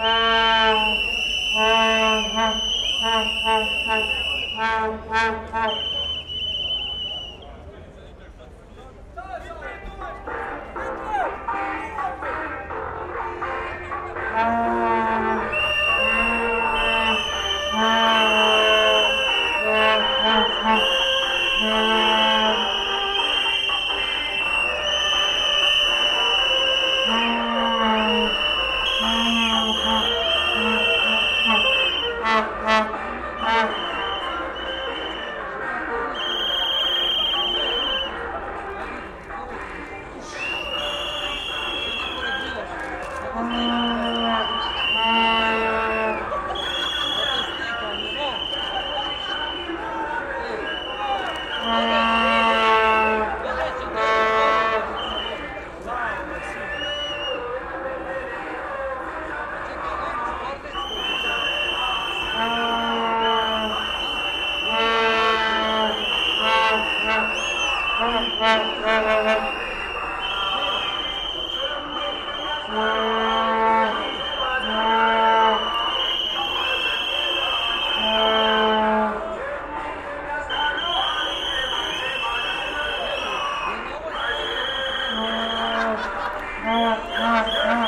Ah. Wow. ah, ah. ah.